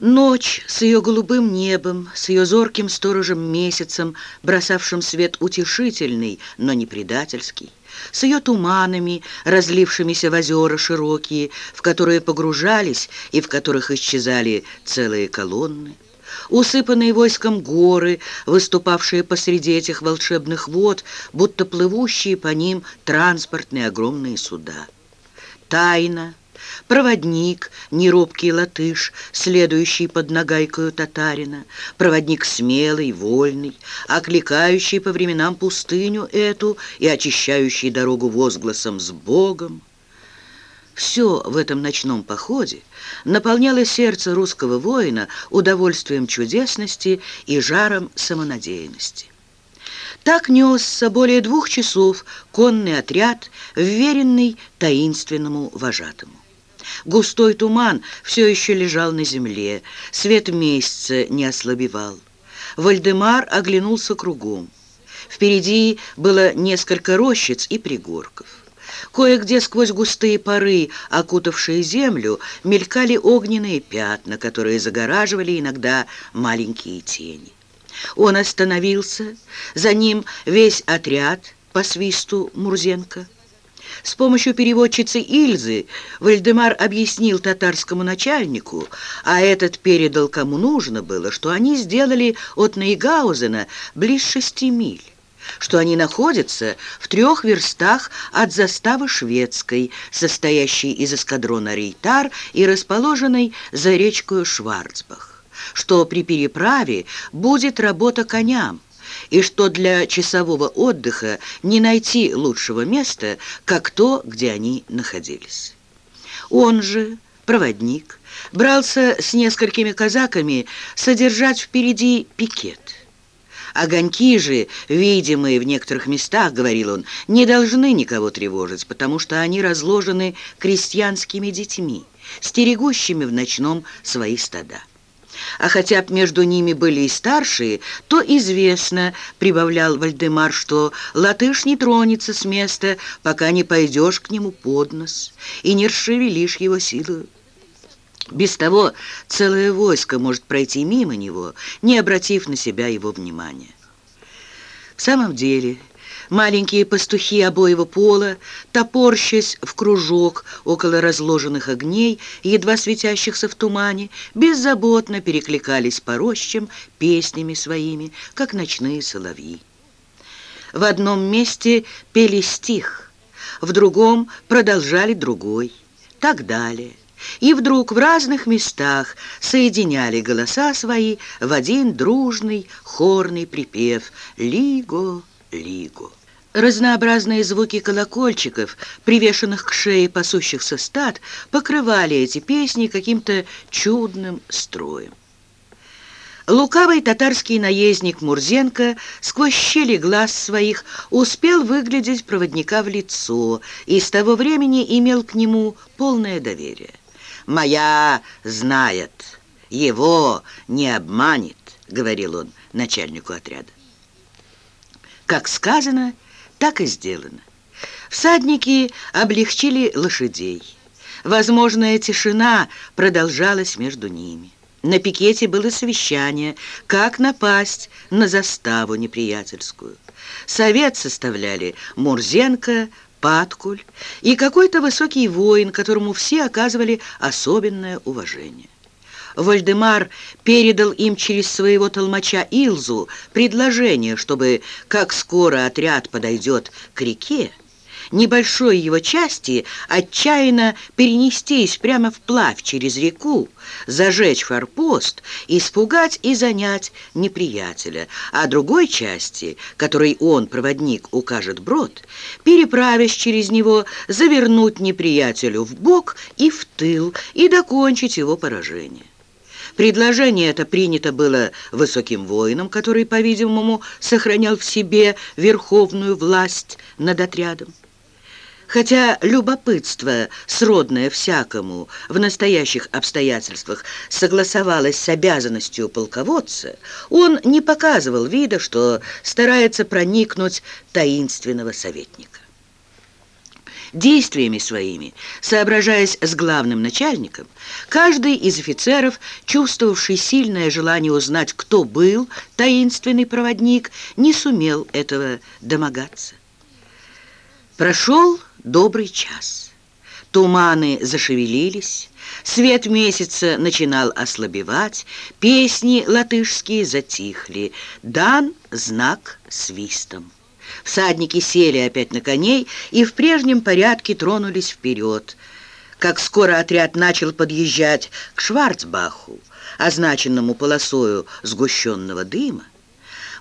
Ночь с ее голубым небом, с ее зорким сторожем месяцем, бросавшим свет утешительный, но не предательский, с ее туманами, разлившимися в озера широкие, в которые погружались и в которых исчезали целые колонны, усыпанные войском горы, выступавшие посреди этих волшебных вод, будто плывущие по ним транспортные огромные суда. Тайна, Проводник, неробкий латыш, следующий под нагайкою татарина, проводник смелый, вольный, окликающий по временам пустыню эту и очищающий дорогу возгласом «С Богом!» Все в этом ночном походе наполняло сердце русского воина удовольствием чудесности и жаром самонадеянности. Так несся более двух часов конный отряд, вверенный таинственному вожатому. Густой туман все еще лежал на земле, свет месяца не ослабевал. Вальдемар оглянулся кругом. Впереди было несколько рощиц и пригорков. Кое-где сквозь густые поры, окутавшие землю, мелькали огненные пятна, которые загораживали иногда маленькие тени. Он остановился, за ним весь отряд по свисту Мурзенко. С помощью переводчицы Ильзы Вальдемар объяснил татарскому начальнику, а этот передал кому нужно было, что они сделали от Нейгаузена близ шести миль что они находятся в трех верстах от заставы шведской, состоящей из эскадрона Рейтар и расположенной за речкой Шварцбах, что при переправе будет работа коням, и что для часового отдыха не найти лучшего места, как то, где они находились. Он же, проводник, брался с несколькими казаками содержать впереди пикет. Огоньки же, видимые в некоторых местах, говорил он, не должны никого тревожить, потому что они разложены крестьянскими детьми, стерегущими в ночном свои стада. А хотя б между ними были и старшие, то известно, прибавлял Вальдемар, что латыш не тронется с места, пока не пойдешь к нему под нос и не расшевелишь его силу. Без того целое войско может пройти мимо него, не обратив на себя его внимания. В самом деле... Маленькие пастухи обоего пола, топорщась в кружок около разложенных огней, едва светящихся в тумане, беззаботно перекликались по рощам песнями своими, как ночные соловьи. В одном месте пели стих, в другом продолжали другой, так далее. И вдруг в разных местах соединяли голоса свои в один дружный хорный припев «Лиго, лиго». Разнообразные звуки колокольчиков, привешенных к шее пасущихся стад, покрывали эти песни каким-то чудным строем. Лукавый татарский наездник Мурзенко сквозь щели глаз своих успел выглядеть проводника в лицо и с того времени имел к нему полное доверие. «Моя знает, его не обманет», — говорил он начальнику отряда. Как сказано, так и сделано. Всадники облегчили лошадей. Возможная тишина продолжалась между ними. На пикете было совещание, как напасть на заставу неприятельскую. Совет составляли Мурзенко, Паткуль и какой-то высокий воин, которому все оказывали особенное уважение. Вальдемар передал им через своего толмача Илзу предложение, чтобы, как скоро отряд подойдет к реке, небольшой его части отчаянно перенестись прямо вплавь через реку, зажечь форпост, испугать и занять неприятеля, а другой части, которой он, проводник, укажет брод, переправясь через него, завернуть неприятелю в бок и в тыл и докончить его поражение. Предложение это принято было высоким воином, который, по-видимому, сохранял в себе верховную власть над отрядом. Хотя любопытство, сродное всякому, в настоящих обстоятельствах согласовалось с обязанностью полководца, он не показывал вида, что старается проникнуть таинственного советника. Действиями своими, соображаясь с главным начальником, каждый из офицеров, чувствовавший сильное желание узнать, кто был таинственный проводник, не сумел этого домогаться. Прошел добрый час. Туманы зашевелились, свет месяца начинал ослабевать, песни латышские затихли, дан знак свистом. Всадники сели опять на коней и в прежнем порядке тронулись вперед. Как скоро отряд начал подъезжать к Шварцбаху, означенному полосою сгущенного дыма,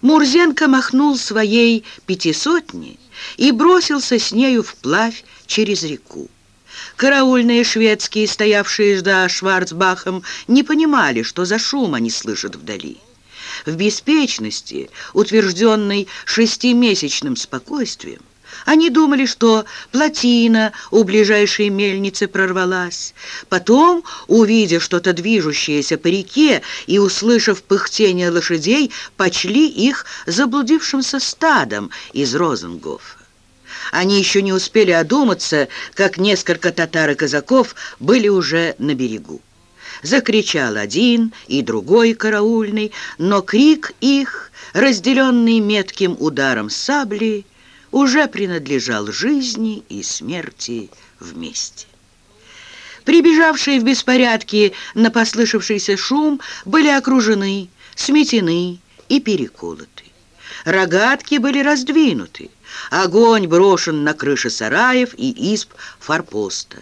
Мурзенко махнул своей пятисотни и бросился с нею вплавь через реку. Караульные шведские, стоявшие за Шварцбахом, не понимали, что за шум они слышат вдали. В беспечности, утвержденной шестимесячным спокойствием, они думали, что плотина у ближайшей мельницы прорвалась. Потом, увидев что-то движущееся по реке и услышав пыхтение лошадей, почли их заблудившимся стадом из Розенгофа. Они еще не успели одуматься, как несколько татар и казаков были уже на берегу. Закричал один и другой караульный, но крик их, разделенный метким ударом сабли, уже принадлежал жизни и смерти вместе. Прибежавшие в беспорядке на послышавшийся шум были окружены, сметены и переколоты. Рогатки были раздвинуты, огонь брошен на крыши сараев и изб форпоста.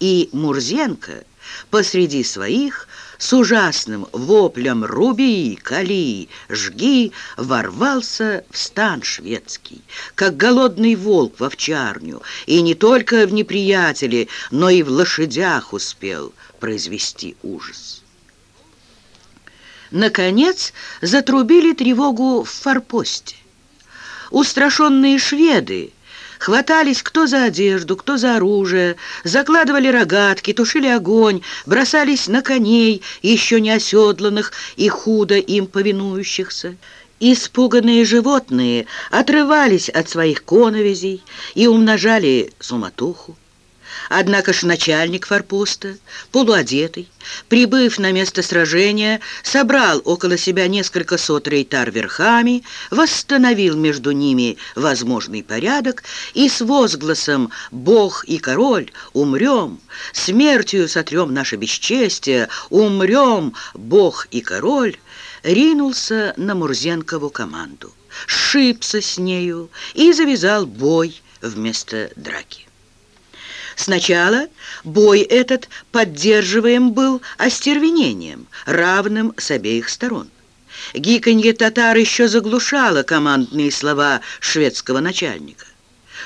И Мурзенко посреди своих с ужасным воплем «Руби! Кали! Жги!» ворвался в стан шведский, как голодный волк в овчарню, и не только в неприятеле, но и в лошадях успел произвести ужас. Наконец затрубили тревогу в форпосте. Устрашенные шведы хватались кто за одежду, кто за оружие, закладывали рогатки, тушили огонь, бросались на коней, еще не оседланных и худо им повинующихся. Испуганные животные отрывались от своих коновизей и умножали суматоху. Однако ж начальник форпоста, полуодетый, прибыв на место сражения, собрал около себя несколько сот рейтар верхами, восстановил между ними возможный порядок и с возгласом «Бог и король, умрем! Смертью сотрем наше бесчестие! Умрем, Бог и король!» ринулся на Мурзенкову команду, сшибся с нею и завязал бой вместо драки. Сначала бой этот поддерживаем был остервенением, равным с обеих сторон. Гиканье татар еще заглушало командные слова шведского начальника.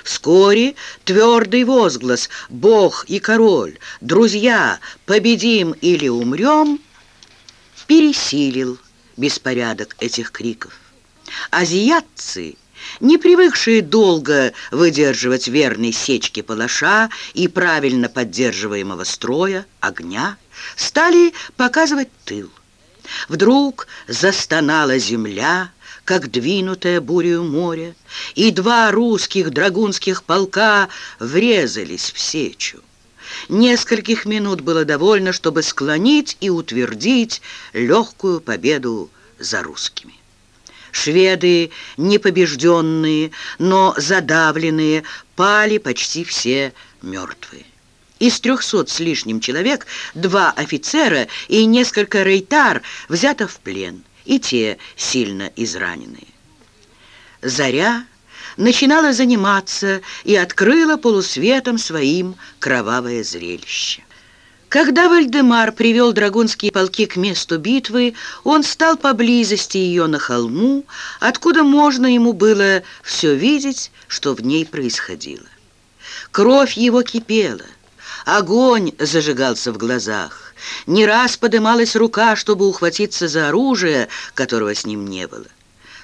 Вскоре твердый возглас «Бог и король! Друзья! Победим или умрем!» пересилил беспорядок этих криков. Азиатцы – не привыкшие долго выдерживать верной сечки палаша и правильно поддерживаемого строя, огня, стали показывать тыл. Вдруг застонала земля, как двинутая бурею море, и два русских драгунских полка врезались в сечу. Нескольких минут было довольно, чтобы склонить и утвердить легкую победу за русскими. Шведы, непобежденные, но задавленные, пали почти все мертвые. Из трехсот с лишним человек два офицера и несколько рейтар взято в плен, и те сильно израненные. Заря начинала заниматься и открыла полусветом своим кровавое зрелище. Когда Вальдемар привел драгунские полки к месту битвы, он стал поблизости ее на холму, откуда можно ему было все видеть, что в ней происходило. Кровь его кипела, огонь зажигался в глазах, не раз подымалась рука, чтобы ухватиться за оружие, которого с ним не было.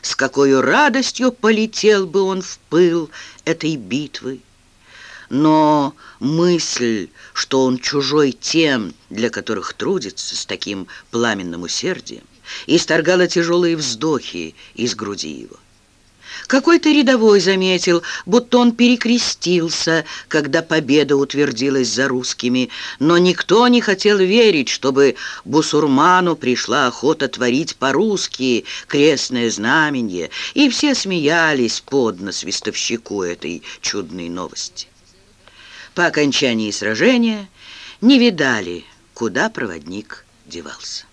С какой радостью полетел бы он в пыл этой битвы! Но мысль, что он чужой тем, для которых трудится с таким пламенным усердием, исторгала тяжелые вздохи из груди его. Какой-то рядовой заметил, будто он перекрестился, когда победа утвердилась за русскими, но никто не хотел верить, чтобы бусурману пришла охота творить по-русски крестное знамение, и все смеялись под нос свистовщику этой чудной новости. По окончании сражения не видали, куда проводник девался.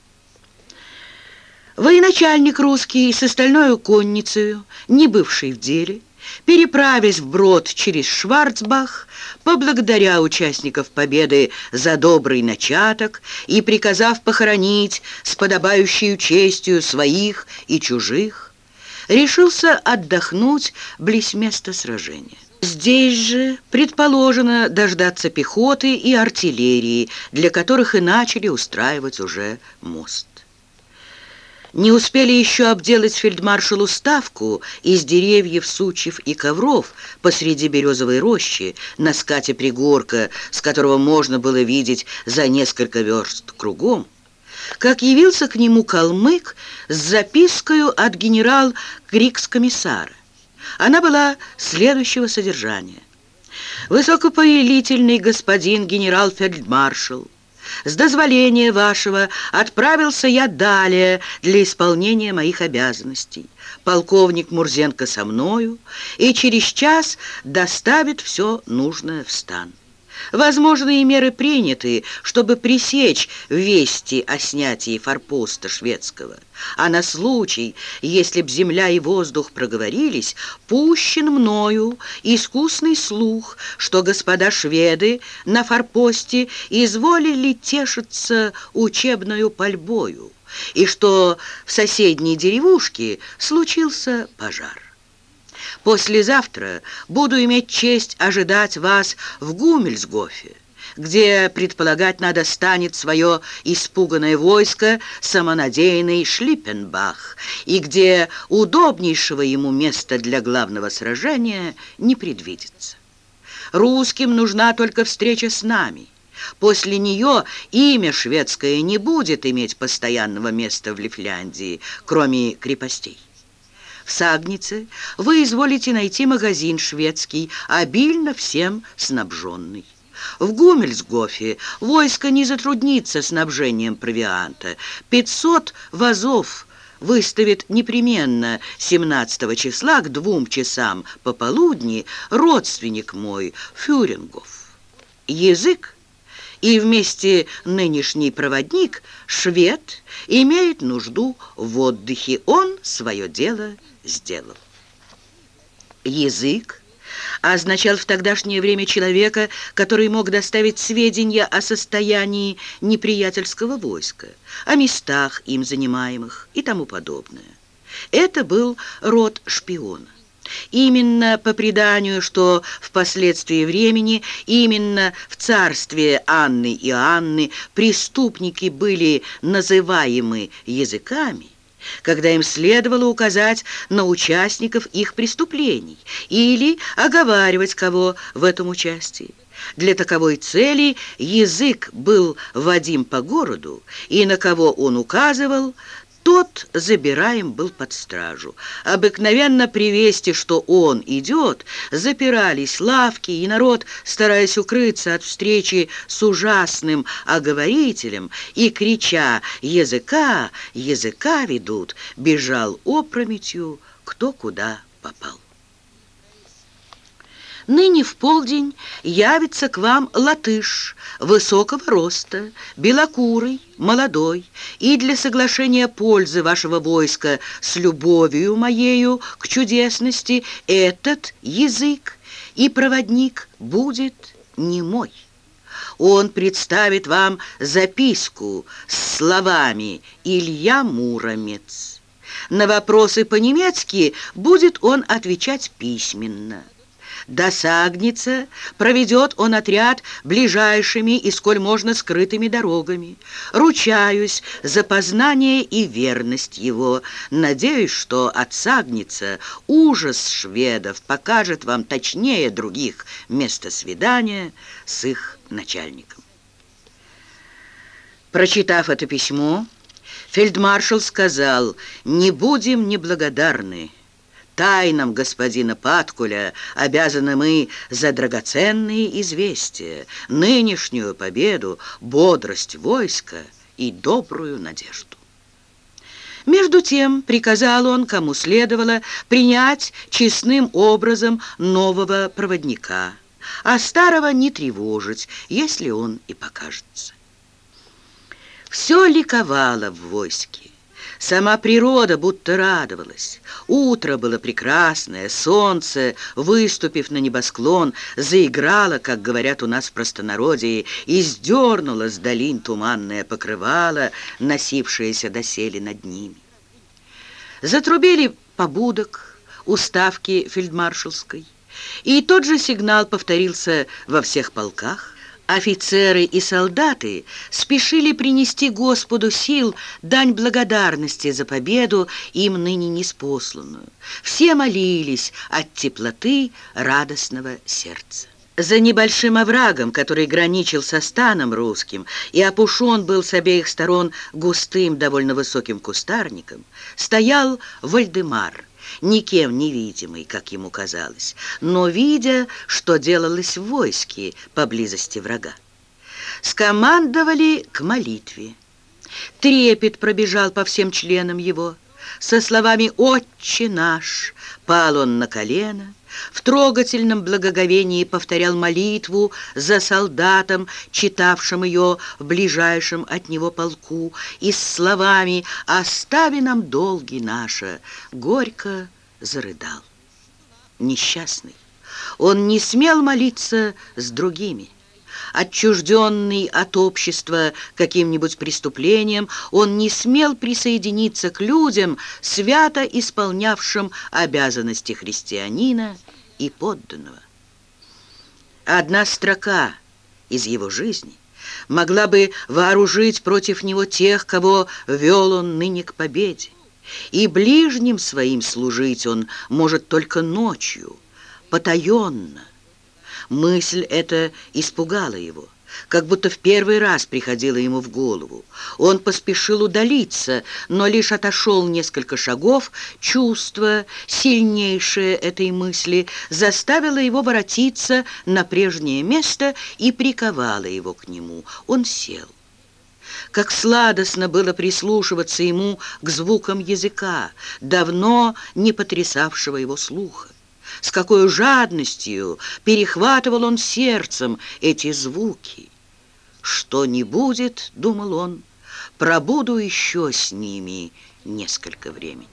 Военачальник русский с остальной конницей, не бывший в деле, переправясь вброд через Шварцбах, поблагодаря участников победы за добрый начаток и приказав похоронить с подобающей честью своих и чужих, решился отдохнуть близ места сражения. Здесь же предположено дождаться пехоты и артиллерии, для которых и начали устраивать уже мост. Не успели еще обделать фельдмаршалу ставку из деревьев, сучьев и ковров посреди березовой рощи на скате пригорка, с которого можно было видеть за несколько верст кругом, как явился к нему калмык с запиской от генерал-крикс-комиссара. Она была следующего содержания. «Высокоповелительный господин генерал-фельдмаршал, с дозволения вашего отправился я далее для исполнения моих обязанностей. Полковник Мурзенко со мною и через час доставит все нужное в стан. Возможные меры приняты, чтобы пресечь вести о снятии форпоста шведского. А на случай, если б земля и воздух проговорились, пущен мною искусный слух, что господа шведы на форпосте изволили тешиться учебную пальбою, и что в соседней деревушке случился пожар. Послезавтра буду иметь честь ожидать вас в Гумельсгофе, где, предполагать надо, станет свое испуганное войско самонадеянный Шлиппенбах, и где удобнейшего ему места для главного сражения не предвидится. Русским нужна только встреча с нами. После нее имя шведское не будет иметь постоянного места в Лифляндии, кроме крепостей. Сагнице вы изволите найти магазин шведский, обильно всем снабженный. В Гумельсгофе войско не затруднится снабжением провианта. 500 вазов выставит непременно 17 числа к двум часам пополудни родственник мой Фюрингов. Язык и вместе нынешний проводник, швед, имеет нужду в отдыхе. Он свое дело сделал. Язык означал в тогдашнее время человека, который мог доставить сведения о состоянии неприятельского войска, о местах им занимаемых и тому подобное. Это был род шпиона. Именно по преданию, что впоследствии времени, именно в царстве Анны и Анны преступники были называемы языками, когда им следовало указать на участников их преступлений или оговаривать кого в этом участии. Для таковой цели язык был Вадим по городу, и на кого он указывал, тот забираем был под стражу. Обыкновенно при вести, что он идет, запирались лавки, и народ, стараясь укрыться от встречи с ужасным оговорителем и крича «Языка! Языка ведут!» бежал опрометью, кто куда попал. Ныне в полдень явится к вам латыш высокого роста, белокурый, молодой, и для соглашения пользы вашего войска с любовью моею к чудесности этот язык и проводник будет не мой. Он представит вам записку с словами «Илья Муромец». На вопросы по-немецки будет он отвечать письменно. До Сагница проведет он отряд ближайшими и сколь можно скрытыми дорогами. Ручаюсь за познание и верность его. Надеюсь, что от Сагница ужас шведов покажет вам точнее других место свидания с их начальником. Прочитав это письмо, фельдмаршал сказал, «Не будем неблагодарны». Тайнам господина Паткуля обязаны мы за драгоценные известия, нынешнюю победу, бодрость войска и добрую надежду. Между тем приказал он, кому следовало, принять честным образом нового проводника, а старого не тревожить, если он и покажется. Все ликовало в войске. Сама природа будто радовалась. Утро было прекрасное, солнце, выступив на небосклон, заиграло, как говорят у нас в простонародье, и сдернуло с долин туманное покрывало, носившееся доселе над ними. Затрубили побудок уставки фельдмаршалской, и тот же сигнал повторился во всех полках, Офицеры и солдаты спешили принести Господу сил дань благодарности за победу, им ныне неспосланную. Все молились от теплоты радостного сердца. За небольшим оврагом, который граничил со станом русским и опушен был с обеих сторон густым, довольно высоким кустарником, стоял Вальдемар – никем не видимый, как ему казалось, но видя, что делалось в войске поблизости врага. Скомандовали к молитве. Трепет пробежал по всем членам его. Со словами «Отче наш» пал он на колено, в трогательном благоговении повторял молитву за солдатом, читавшим ее в ближайшем от него полку, и с словами «Остави нам долги наши», горько зарыдал. Несчастный, он не смел молиться с другими. Отчужденный от общества каким-нибудь преступлением, он не смел присоединиться к людям, свято исполнявшим обязанности христианина и подданного. Одна строка из его жизни могла бы вооружить против него тех, кого вел он ныне к победе. И ближним своим служить он может только ночью, потаенно. Мысль эта испугала его как будто в первый раз приходило ему в голову. Он поспешил удалиться, но лишь отошел несколько шагов. Чувство, сильнейшее этой мысли, заставило его воротиться на прежнее место и приковало его к нему. Он сел. Как сладостно было прислушиваться ему к звукам языка, давно не потрясавшего его слуха. С какой жадностью перехватывал он сердцем эти звуки. «Что не будет, — думал он, — пробуду еще с ними несколько времени».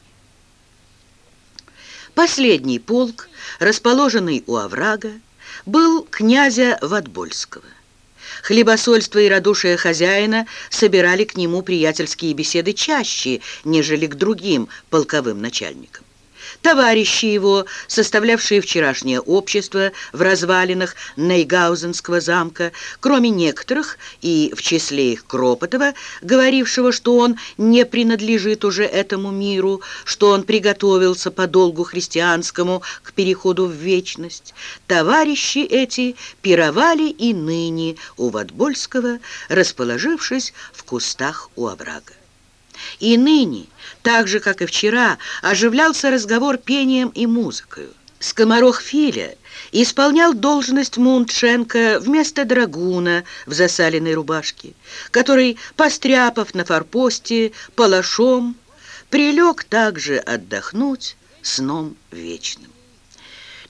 Последний полк, расположенный у оврага, был князя Ватбольского. Хлебосольство и радушие хозяина собирали к нему приятельские беседы чаще, нежели к другим полковым начальникам. Товарищи его, составлявшие вчерашнее общество в развалинах Нейгаузенского замка, кроме некоторых, и в числе их Кропотова, говорившего, что он не принадлежит уже этому миру, что он приготовился по долгу христианскому к переходу в вечность, товарищи эти пировали и ныне у Ватбольского, расположившись в кустах у оврага. И ныне, так же, как и вчера, оживлялся разговор пением и музыкой. Скоморох Филя исполнял должность Мунтшенко вместо драгуна в засаленной рубашке, который, постряпав на форпосте палашом, прилег также отдохнуть сном вечным.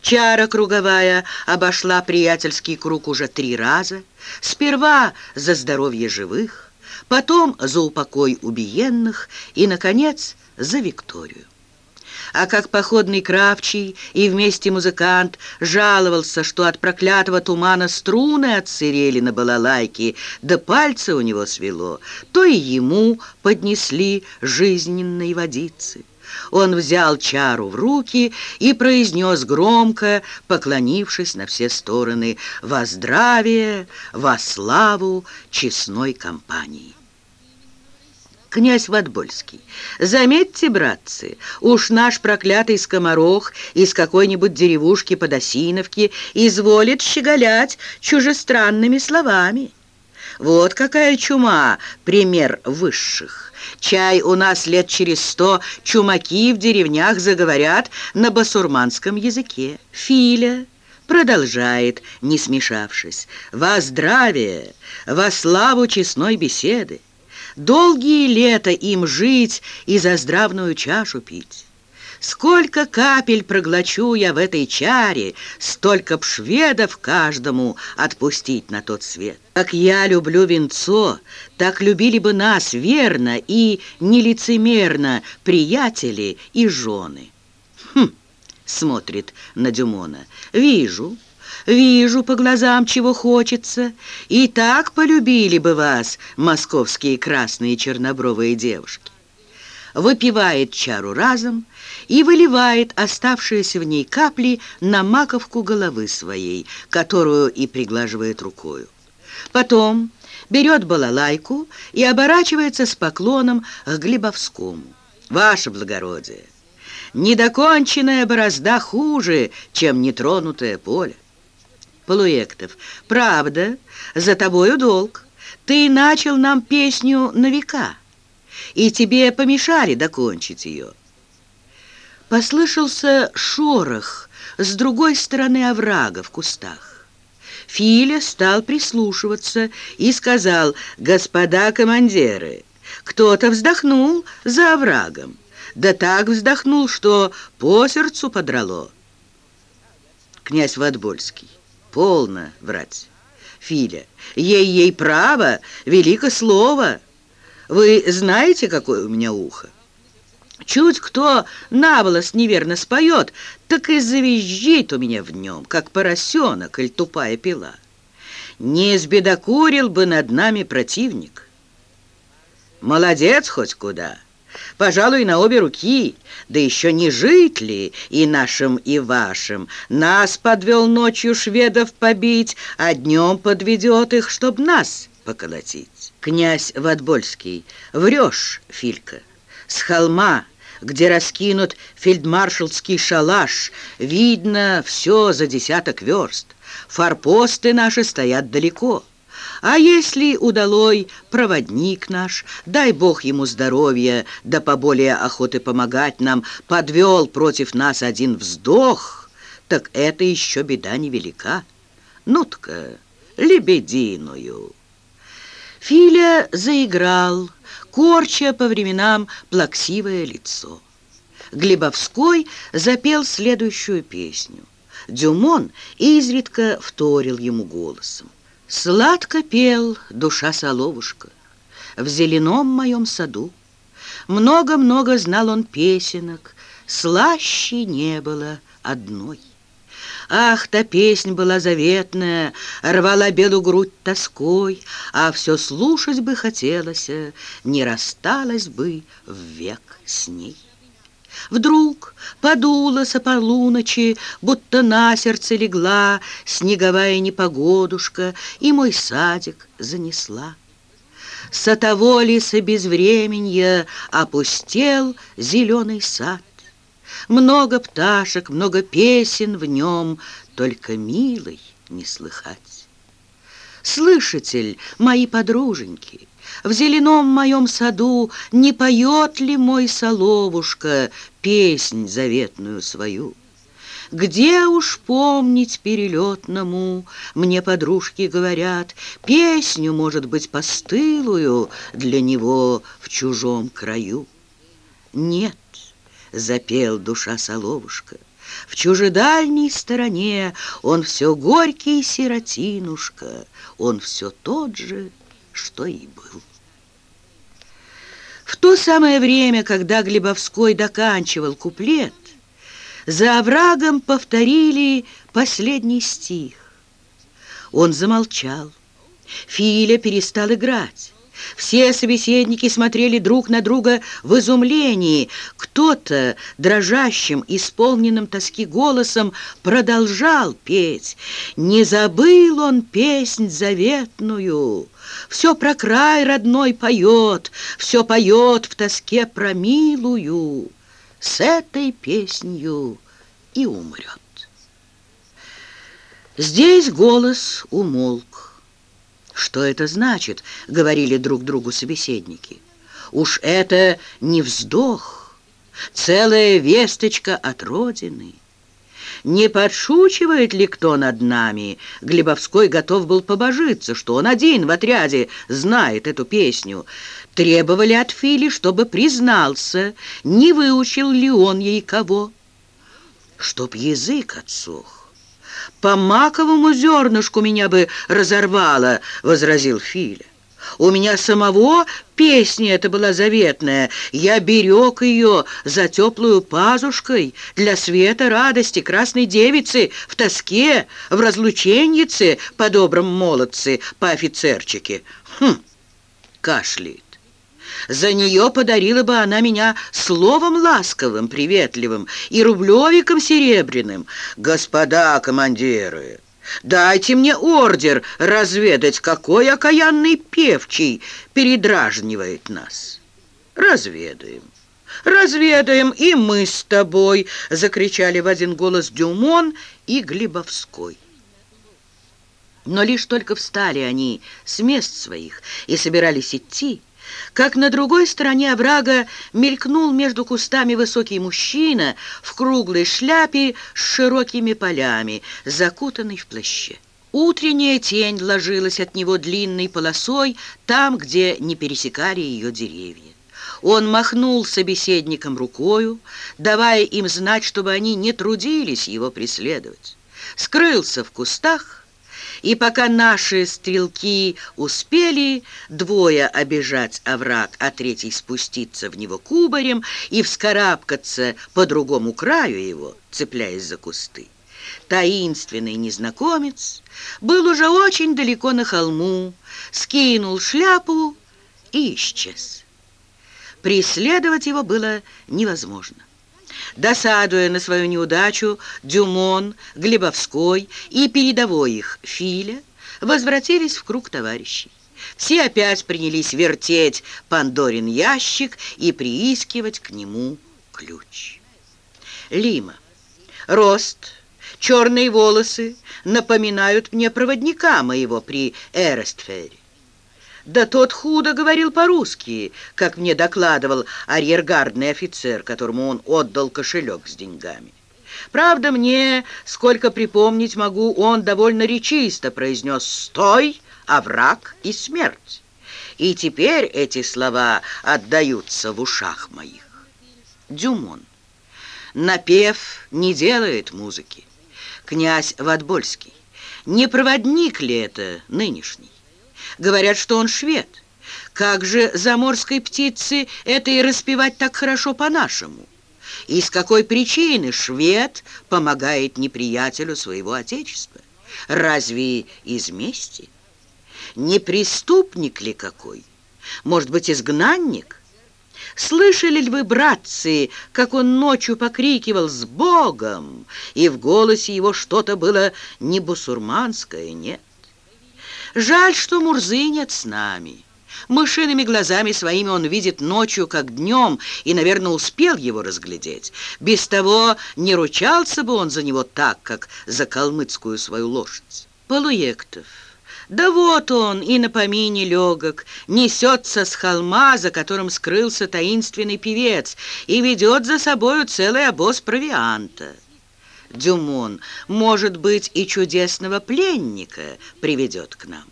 Чара круговая обошла приятельский круг уже три раза, сперва за здоровье живых, потом за упокой убиенных и, наконец, за Викторию. А как походный кравчий и вместе музыкант жаловался, что от проклятого тумана струны отсырели на балалайке, да пальцы у него свело, то и ему поднесли жизненные водицы. Он взял чару в руки и произнес громко, поклонившись на все стороны, «Во здравие, во славу честной компании». Князь Ватбольский, заметьте, братцы, уж наш проклятый скоморох из какой-нибудь деревушки под Осиновки изволит щеголять чужестранными словами. Вот какая чума, пример высших. Чай у нас лет через сто чумаки в деревнях заговорят на басурманском языке. Филя продолжает, не смешавшись, «Во здравие, во славу честной беседы! Долгие лета им жить и за здравную чашу пить!» Сколько капель проглочу я в этой чаре, Столько б шведов каждому отпустить на тот свет. Как я люблю венцо, так любили бы нас верно и нелицемерно Приятели и жены. Хм, смотрит на Дюмона. Вижу, вижу по глазам, чего хочется. И так полюбили бы вас московские красные чернобровые девушки выпивает чару разом и выливает оставшиеся в ней капли на маковку головы своей, которую и приглаживает рукою. Потом берет балалайку и оборачивается с поклоном к Глебовскому. «Ваше благородие, недоконченная борозда хуже, чем нетронутое поле». Полуэктов, «Правда, за тобою долг. Ты начал нам песню на века» и тебе помешали докончить ее. Послышался шорох с другой стороны оврага в кустах. Филя стал прислушиваться и сказал, «Господа командиры, кто-то вздохнул за оврагом, да так вздохнул, что по сердцу подрало». Князь Ватбольский, полно врать. Филя, ей-ей право, велико слово — вы знаете, какое у меня ухо? Чуть кто на волос неверно споет, так и завизжит у меня в нем, как поросенок или тупая пила. Не сбедокурил бы над нами противник. Молодец хоть куда. Пожалуй, на обе руки, да еще не жить ли и нашим, и вашим. Нас подвел ночью шведов побить, а днем подведет их, чтоб нас поколотить. Князь Ватбольский, врешь, Филька, с холма, где раскинут фельдмаршалский шалаш, видно все за десяток верст. Форпосты наши стоят далеко. А если удалой проводник наш, дай Бог ему здоровья, да поболее охоты помогать нам, подвел против нас один вздох, так это еще беда невелика. Ну-тка, лебединую. Филя заиграл, корча по временам плаксивое лицо. Глебовской запел следующую песню. Дюмон изредка вторил ему голосом. Сладко пел душа соловушка в зеленом моем саду. Много-много знал он песенок, слаще не было одной. Ах, та песнь была заветная, рвала белую грудь тоской, а все слушать бы хотелось, не рассталась бы век с ней. Вдруг подуло со полуночи, будто на сердце легла снеговая непогодушка, и мой садик занесла. Со того лиса безвременья опустел зеленый сад. Много пташек, много песен в нем, Только милый не слыхать. Слышатель, мои подруженьки, В зеленом моем саду Не поет ли мой соловушка Песнь заветную свою? Где уж помнить перелетному, Мне подружки говорят, Песню, может быть, постылую Для него в чужом краю. Нет, запел душа соловушка. В чужедальней стороне он все горький сиротинушка, он все тот же, что и был. В то самое время, когда Глебовской доканчивал куплет, за оврагом повторили последний стих. Он замолчал. Филя перестал играть. Все собеседники смотрели друг на друга в изумлении. Кто-то дрожащим, исполненным тоски голосом продолжал петь. Не забыл он песнь заветную. Все про край родной поет, все поет в тоске про милую. С этой песнью и умрет. Здесь голос умолк. «Что это значит?» — говорили друг другу собеседники. Уж это не вздох, целая весточка от Родины. Не подшучивает ли кто над нами? Глебовской готов был побожиться, что он один в отряде знает эту песню. Требовали от Фили, чтобы признался, не выучил ли он ей кого. Чтоб язык отсох. «По маковому зернышку меня бы разорвало», — возразил Филя. У меня самого песня эта была заветная. Я берег ее за теплую пазушкой для света радости красной девицы в тоске, в разлученнице по добрым молодцы, по офицерчике. Хм, кашляет. За нее подарила бы она меня словом ласковым, приветливым и рублевиком серебряным. Господа командиры, Дайте мне ордер разведать, какой окаянный певчий передражнивает нас. Разведаем. «Разведаем, и мы с тобой!» — закричали в один голос Дюмон и Глебовской. Но лишь только встали они с мест своих и собирались идти, как на другой стороне оврага мелькнул между кустами высокий мужчина в круглой шляпе с широкими полями, закутанный в плаще. Утренняя тень ложилась от него длинной полосой там, где не пересекали ее деревья. Он махнул собеседникам рукою, давая им знать, чтобы они не трудились его преследовать. Скрылся в кустах, и пока наши стрелки успели двое обижать овраг, а третий спуститься в него кубарем и вскарабкаться по другому краю его, цепляясь за кусты, таинственный незнакомец был уже очень далеко на холму, скинул шляпу и исчез. Преследовать его было невозможно. Досадуя на свою неудачу, Дюмон, Глебовской и передовой их Филя возвратились в круг товарищей. Все опять принялись вертеть Пандорин ящик и приискивать к нему ключ. Лима. Рост, черные волосы напоминают мне проводника моего при Эрестфере. Да тот худо говорил по-русски, как мне докладывал арьергардный офицер, которому он отдал кошелек с деньгами. Правда, мне, сколько припомнить могу, он довольно речисто произнес «Стой, овраг и смерть». И теперь эти слова отдаются в ушах моих. Дюмон. Напев не делает музыки. Князь Ватбольский. Не проводник ли это нынешний? Говорят, что он швед. Как же заморской птицы это и распевать так хорошо по-нашему? И с какой причины швед помогает неприятелю своего отечества? Разве из мести? Не преступник ли какой? Может быть, изгнанник? Слышали ли вы, братцы, как он ночью покрикивал «С Богом!» И в голосе его что-то было не бусурманское, нет? Жаль, что Мурзы нет с нами. Мышиными глазами своими он видит ночью, как днем, и, наверное, успел его разглядеть. Без того не ручался бы он за него так, как за калмыцкую свою лошадь. Полуектов. Да вот он и на помине легок, несется с холма, за которым скрылся таинственный певец, и ведет за собою целый обоз провианта. Дюмон, может быть, и чудесного пленника приведет к нам.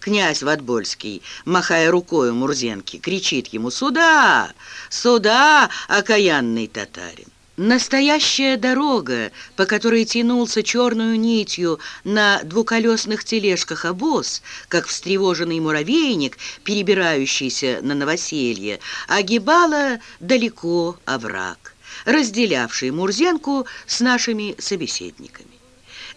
Князь Ватбольский, махая рукою Мурзенки, кричит ему «Сюда! Сюда, окаянный татарин!» Настоящая дорога, по которой тянулся черную нитью на двуколесных тележках обоз, как встревоженный муравейник, перебирающийся на новоселье, огибала далеко овраг разделявший Мурзенку с нашими собеседниками.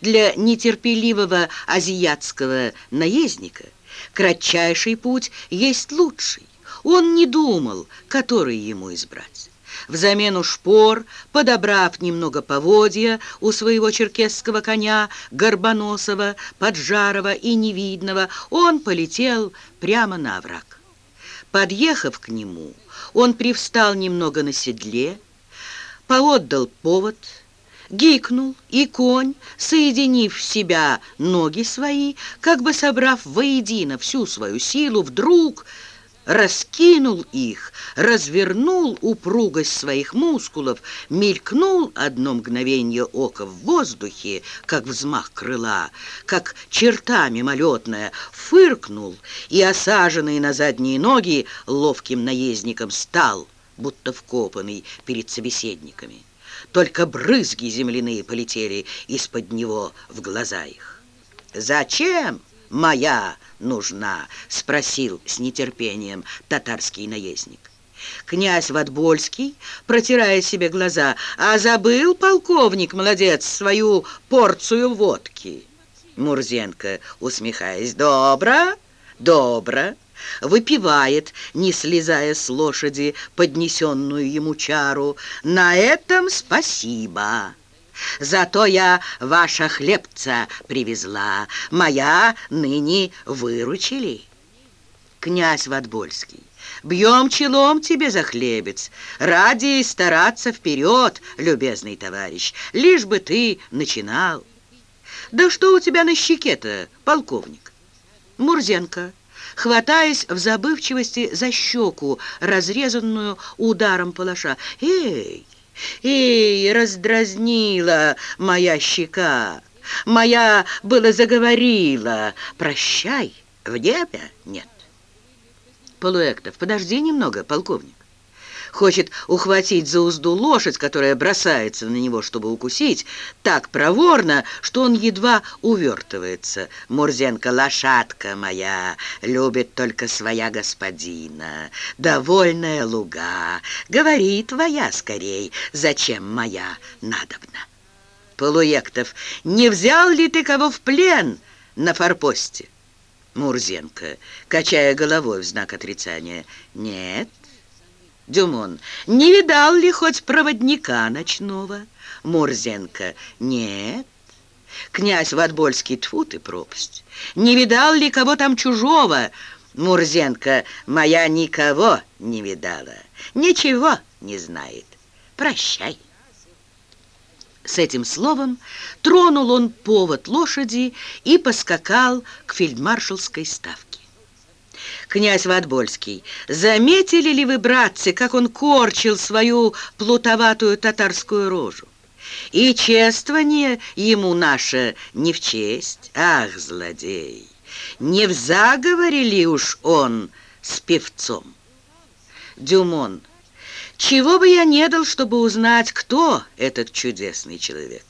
Для нетерпеливого азиатского наездника кратчайший путь есть лучший. Он не думал, который ему избрать. Взамен шпор, подобрав немного поводья у своего черкесского коня, Горбоносова, Поджарова и Невидного, он полетел прямо на овраг. Подъехав к нему, он привстал немного на седле, поотдал повод, гикнул, и конь, соединив в себя ноги свои, как бы собрав воедино всю свою силу, вдруг раскинул их, развернул упругость своих мускулов, мелькнул одно мгновение ока в воздухе, как взмах крыла, как черта мимолетная, фыркнул и, осаженный на задние ноги, ловким наездником стал, будто вкопанный перед собеседниками. Только брызги земляные полетели из-под него в глаза их. «Зачем?» моя нужна?» — спросил с нетерпением татарский наездник. Князь Ватбольский, протирая себе глаза, «А забыл, полковник, молодец, свою порцию водки?» Мурзенко, усмехаясь, «Добро, добро!» Выпивает, не слезая с лошади, поднесенную ему чару. «На этом спасибо!» Зато я ваша хлебца привезла, моя ныне выручили. Князь Ватбольский, бьем челом тебе за хлебец, ради стараться вперед, любезный товарищ, лишь бы ты начинал. Да что у тебя на щеке-то, полковник? Мурзенко, хватаясь в забывчивости за щеку, разрезанную ударом палаша. «Эй, и раздразнила моя щека, моя было заговорила. Прощай, в небе нет. Полуэктов, подожди немного, полковник хочет ухватить за узду лошадь, которая бросается на него, чтобы укусить, так проворно, что он едва увертывается. Мурзенко, лошадка моя, любит только своя господина, довольная луга. Говори твоя скорей, зачем моя надобна. Полуектов, не взял ли ты кого в плен на форпосте? Мурзенко, качая головой в знак отрицания. Нет, Дюмон, не видал ли хоть проводника ночного? Мурзенко, нет. Князь Ватбольский, тьфу ты, пропасть. Не видал ли кого там чужого? Мурзенко, моя никого не видала, ничего не знает. Прощай. С этим словом тронул он повод лошади и поскакал к фельдмаршалской ставке князь Ватбольский, заметили ли вы, братцы, как он корчил свою плутоватую татарскую рожу? И чествование ему наше не в честь. Ах, злодей! Не в заговоре ли уж он с певцом? Дюмон, чего бы я не дал, чтобы узнать, кто этот чудесный человек?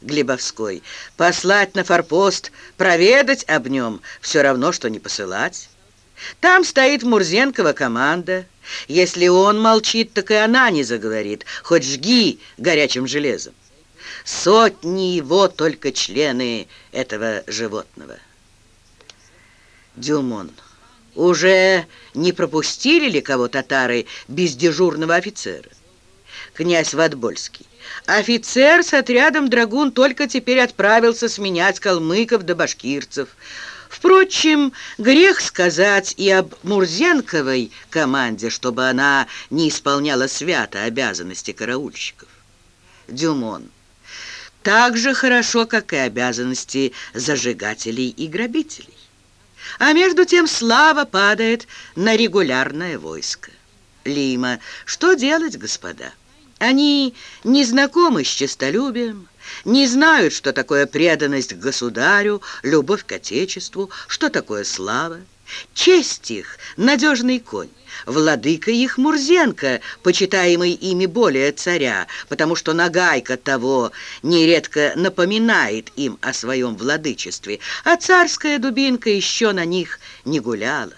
Глебовской, послать на форпост, проведать об нем, все равно, что не посылать. Там стоит Мурзенкова команда. Если он молчит, так и она не заговорит. Хоть жги горячим железом. Сотни его только члены этого животного. Дюмон. Уже не пропустили ли кого татары без дежурного офицера? Князь Ватбольский. Офицер с отрядом драгун только теперь отправился сменять калмыков да башкирцев. Впрочем, грех сказать и об Мурзенковой команде, чтобы она не исполняла свято обязанности караульщиков. Дюмон. Так же хорошо, как и обязанности зажигателей и грабителей. А между тем слава падает на регулярное войско. Лима. Что делать, господа? Они не знакомы с честолюбием, не знают, что такое преданность государю, любовь к отечеству, что такое слава. Честь их — надежный конь, владыка их Мурзенко, почитаемый ими более царя, потому что нагайка того нередко напоминает им о своем владычестве, а царская дубинка еще на них не гуляла.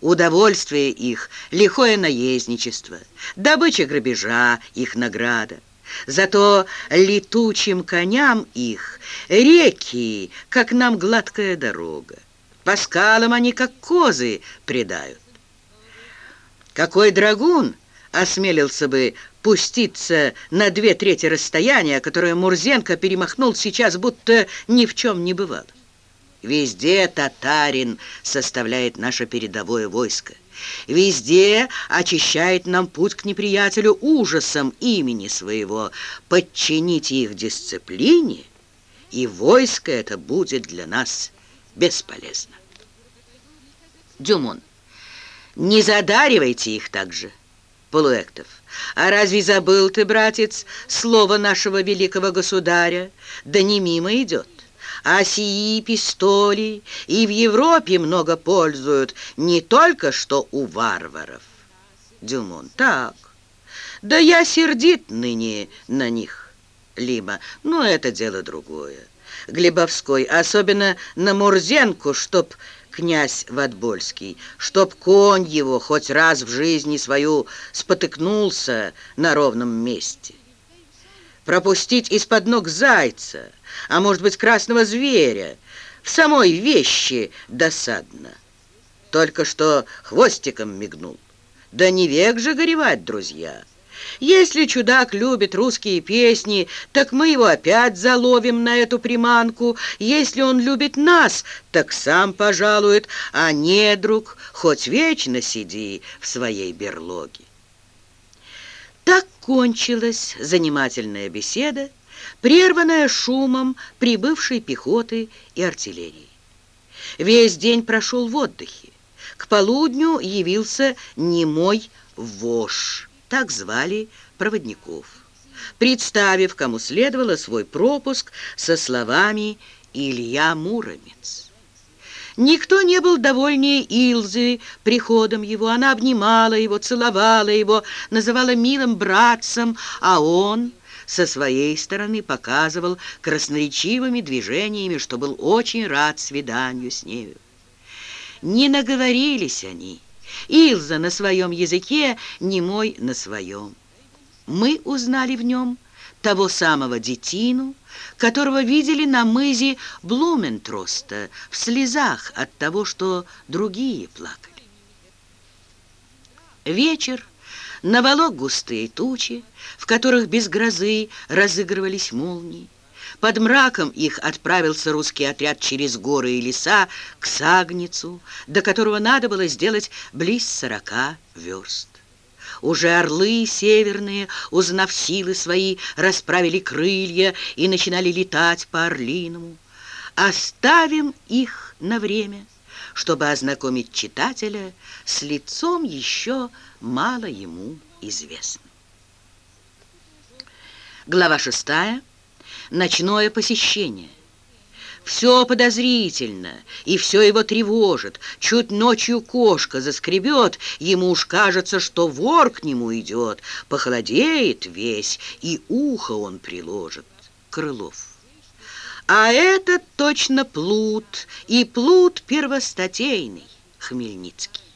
Удовольствие их — лихое наездничество, добыча грабежа — их награда. Зато летучим коням их реки, как нам гладкая дорога. По скалам они, как козы, предают. Какой драгун осмелился бы пуститься на две трети расстояния, которое Мурзенко перемахнул сейчас, будто ни в чем не бывало. Везде татарин составляет наше передовое войско. Везде очищает нам путь к неприятелю ужасом имени своего. Подчините их дисциплине, и войско это будет для нас бесполезно. Дюмон. Не задаривайте их также, Полуэктов. А разве забыл ты, братец, слово нашего великого государя? Да не мимо идет. А сии пистоли и в Европе много пользуют, не только что у варваров. Дюмон, так. Да я сердит ныне на них. Лима, ну это дело другое. Глебовской, особенно на Мурзенку, чтоб князь Ватбольский, чтоб конь его хоть раз в жизни свою спотыкнулся на ровном месте. Пропустить из-под ног зайца, а может быть красного зверя, в самой вещи досадно. Только что хвостиком мигнул. Да не век же горевать, друзья. Если чудак любит русские песни, так мы его опять заловим на эту приманку. Если он любит нас, так сам пожалует, а не, друг, хоть вечно сиди в своей берлоге. Так кончилась занимательная беседа, прерванная шумом прибывшей пехоты и артиллерии. Весь день прошел в отдыхе. К полудню явился немой вож так звали проводников, представив, кому следовало свой пропуск со словами «Илья Муромец». Никто не был довольнее Илзы приходом его. Она обнимала его, целовала его, называла милым братцем, а он со своей стороны показывал красноречивыми движениями, что был очень рад свиданию с нею. Не наговорились они, Илза на своем языке, немой на своем. Мы узнали в нем того самого детину, которого видели на мызе Блументроста в слезах от того, что другие плакали. Вечер наволок густые тучи, в которых без грозы разыгрывались молнии. Под мраком их отправился русский отряд через горы и леса к Сагницу, до которого надо было сделать близ сорока верст. Уже орлы северные, узнав силы свои, расправили крылья и начинали летать по орлиному. Оставим их на время, чтобы ознакомить читателя с лицом еще мало ему известным. Глава шестая ночное посещение. Все подозрительно, и все его тревожит. Чуть ночью кошка заскребет, ему уж кажется, что вор к нему идет. Похолодеет весь, и ухо он приложит. Крылов. А этот точно плут, и плут первостатейный, Хмельницкий.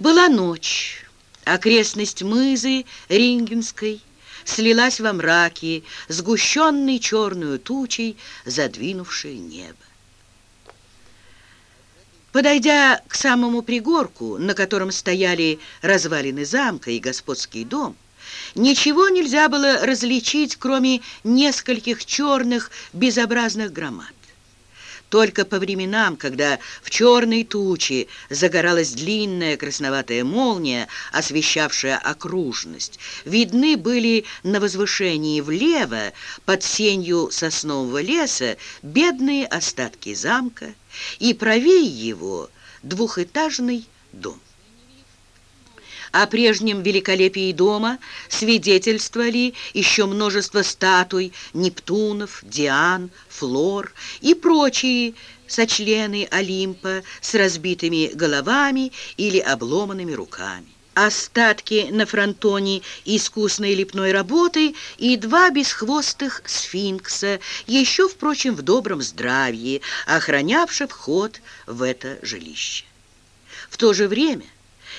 Была ночь, окрестность мызы Рингенской, слилась во мраке, сгущенной черную тучей, задвинувшей небо. Подойдя к самому пригорку, на котором стояли развалины замка и господский дом, ничего нельзя было различить, кроме нескольких черных безобразных громад. Только по временам, когда в черной туче загоралась длинная красноватая молния, освещавшая окружность, видны были на возвышении влево, под сенью соснового леса, бедные остатки замка, и правее его двухэтажный дом. О прежнем великолепии дома свидетельствовали еще множество статуй Нептунов, Диан, Флор и прочие сочлены Олимпа с разбитыми головами или обломанными руками. Остатки на фронтоне искусной лепной работы и два бесхвостых сфинкса, еще, впрочем, в добром здравии, охранявших вход в это жилище. В то же время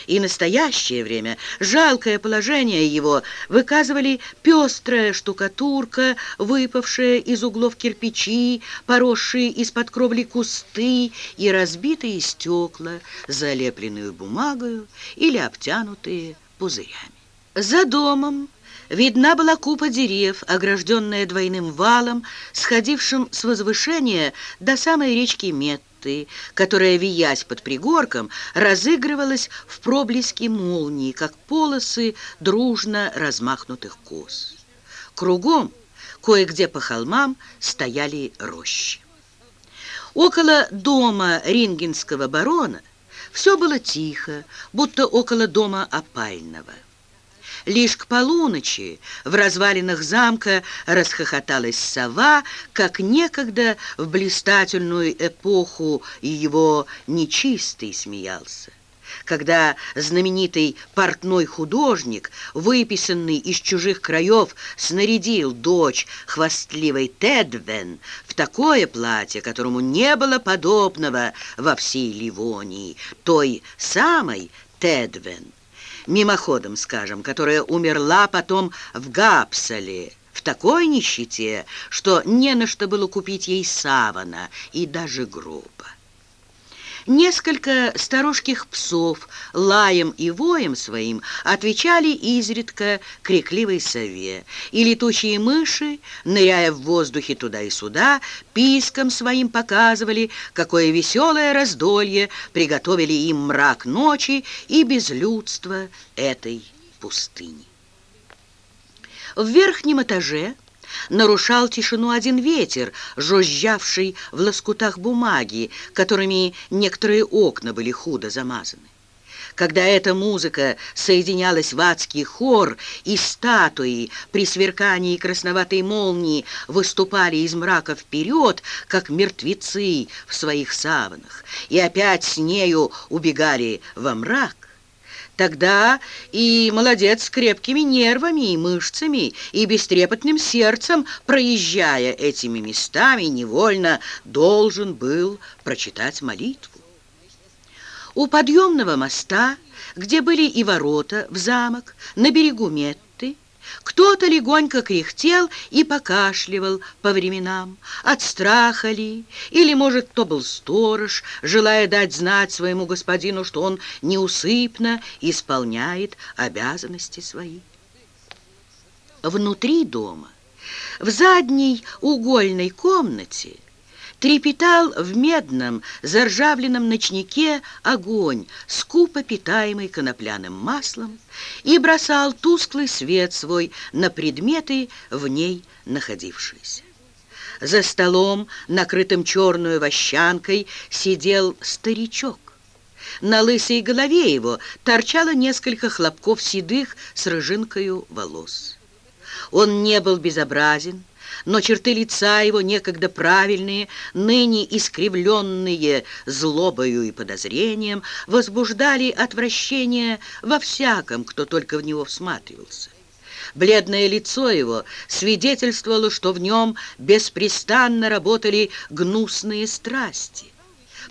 и настоящее время жалкое положение его выказывали пестрая штукатурка, выпавшая из углов кирпичи, поросшие из-под кровли кусты и разбитые стекла, залепленные бумагою или обтянутые пузырями. За домом видна была купа дерев, огражденная двойным валом, сходившим с возвышения до самой речки Мет, темноты, которая, виясь под пригорком, разыгрывалась в проблеске молнии, как полосы дружно размахнутых кос. Кругом, кое-где по холмам, стояли рощи. Около дома рингенского барона Все было тихо, будто около дома опального. Лишь к полуночи в развалинах замка расхохоталась сова, как некогда в блистательную эпоху его нечистый смеялся. Когда знаменитый портной художник, выписанный из чужих краев, снарядил дочь хвастливой Тедвен в такое платье, которому не было подобного во всей Ливонии, той самой Тедвен, мимоходом, скажем, которая умерла потом в Гапсале, в такой нищете, что не на что было купить ей савана и даже гроба. Несколько старушких псов лаем и воем своим отвечали изредка крикливой сове, и летучие мыши, ныряя в воздухе туда и сюда, писком своим показывали, какое веселое раздолье приготовили им мрак ночи и безлюдство этой пустыни. В верхнем этаже нарушал тишину один ветер, жужжавший в лоскутах бумаги, которыми некоторые окна были худо замазаны. Когда эта музыка соединялась в адский хор, и статуи при сверкании красноватой молнии выступали из мрака вперед, как мертвецы в своих саванах, и опять с нею убегали во мрак, Тогда и молодец с крепкими нервами и мышцами, и бестрепетным сердцем, проезжая этими местами, невольно должен был прочитать молитву. У подъемного моста, где были и ворота в замок, на берегу Мет, кто-то легонько кряхтел и покашливал по временам. От страха ли? Или, может, кто был сторож, желая дать знать своему господину, что он неусыпно исполняет обязанности свои? Внутри дома, в задней угольной комнате, Трепетал в медном, заржавленном ночнике огонь, скупо питаемый конопляным маслом, и бросал тусклый свет свой на предметы, в ней находившиеся. За столом, накрытым черную вощанкой, сидел старичок. На лысой голове его торчало несколько хлопков седых с рыжинкою волос. Он не был безобразен, но черты лица его, некогда правильные, ныне искривленные злобою и подозрением, возбуждали отвращение во всяком, кто только в него всматривался. Бледное лицо его свидетельствовало, что в нем беспрестанно работали гнусные страсти.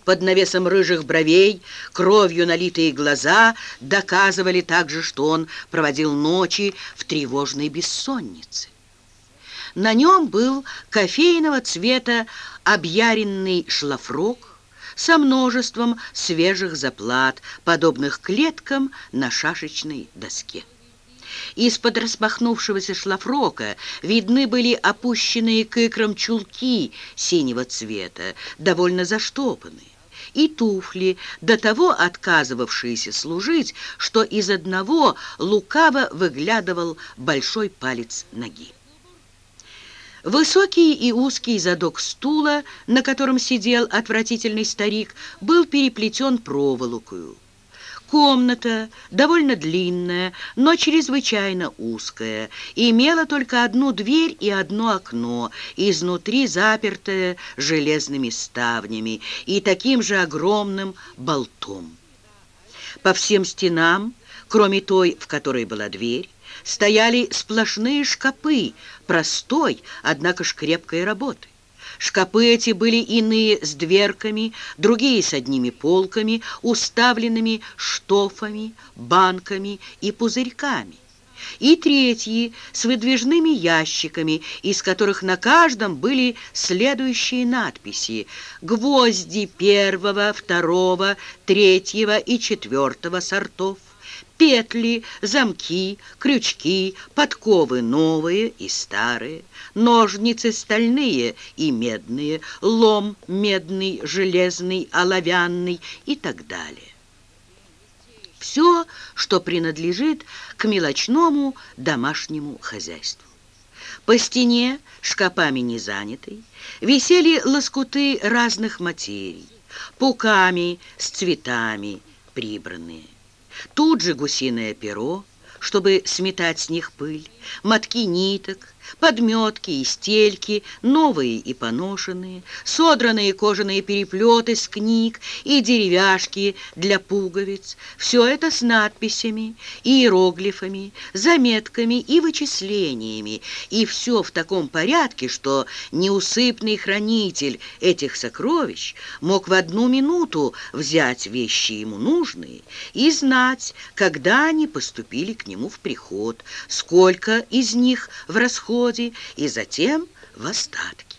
Под навесом рыжих бровей, кровью налитые глаза доказывали также, что он проводил ночи в тревожной бессоннице. На нем был кофейного цвета объяренный шлафрок со множеством свежих заплат, подобных клеткам на шашечной доске. Из-под распахнувшегося шлафрока видны были опущенные к икрам чулки синего цвета, довольно заштопанные, и туфли, до того отказывавшиеся служить, что из одного лукаво выглядывал большой палец ноги. Высокий и узкий задок стула, на котором сидел отвратительный старик, был переплетен проволокою. Комната, довольно длинная, но чрезвычайно узкая, имела только одну дверь и одно окно, изнутри запертое железными ставнями и таким же огромным болтом. По всем стенам, кроме той, в которой была дверь, стояли сплошные шкапы, простой, однако ж крепкой работы. Шкапы эти были иные с дверками, другие с одними полками, уставленными штофами, банками и пузырьками. И третьи с выдвижными ящиками, из которых на каждом были следующие надписи «Гвозди первого, второго, третьего и четвертого сортов» петли, замки, крючки, подковы новые и старые, ножницы стальные и медные, лом медный, железный, оловянный и так далее. Все, что принадлежит к мелочному домашнему хозяйству. По стене, шкапами не занятой, висели лоскуты разных материй, пуками с цветами, прибранные. Тут же гусиное перо, чтобы сметать с них пыль, мотки ниток, подметки и стельки, новые и поношенные, содранные кожаные переплеты с книг и деревяшки для пуговиц. Все это с надписями, иероглифами, заметками и вычислениями. И все в таком порядке, что неусыпный хранитель этих сокровищ мог в одну минуту взять вещи ему нужные и знать, когда они поступили к нему в приход, сколько из них в расход расходе и затем в остатки.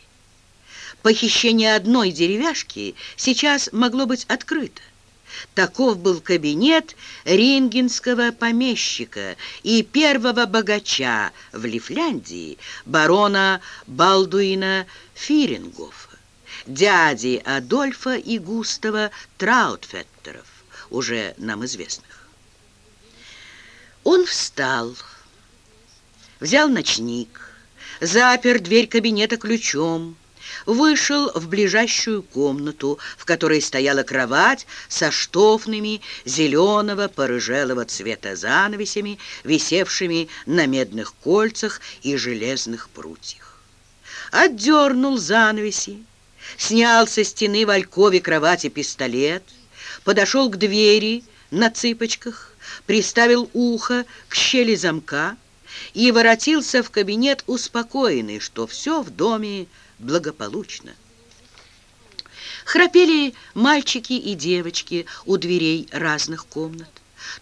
Похищение одной деревяшки сейчас могло быть открыто. Таков был кабинет рингенского помещика и первого богача в Лифляндии, барона Балдуина Фирингофа, дяди Адольфа и Густава Траутфеттеров, уже нам известных. Он встал, взял ночник, запер дверь кабинета ключом, вышел в ближайшую комнату, в которой стояла кровать со штофными зеленого порыжелого цвета занавесями, висевшими на медных кольцах и железных прутьях. Отдернул занавеси, снял со стены в алькове кровати пистолет, подошел к двери на цыпочках, приставил ухо к щели замка, и воротился в кабинет успокоенный, что все в доме благополучно. Храпели мальчики и девочки у дверей разных комнат.